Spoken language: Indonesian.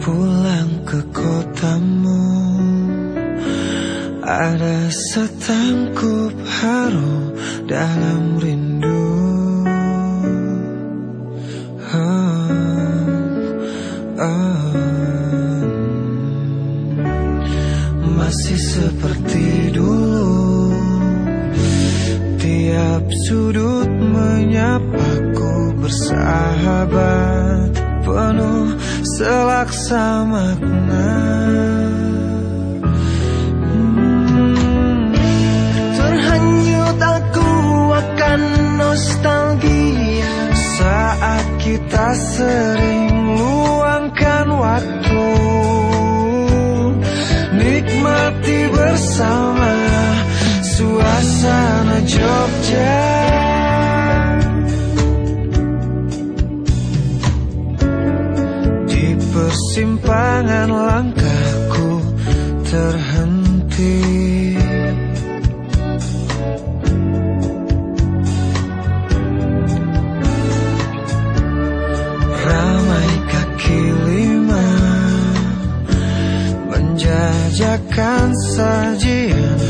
pulang ke kotamu Ada setangkup haru dalam rindu oh, oh. Masih seperti dulu Tiap sudut menyapa selaksa makna nostalgia saat kita sering luangkan waktu. Nikmati bersama suasana Jogja terhenti. Menjajakan sajian khas berselera Orang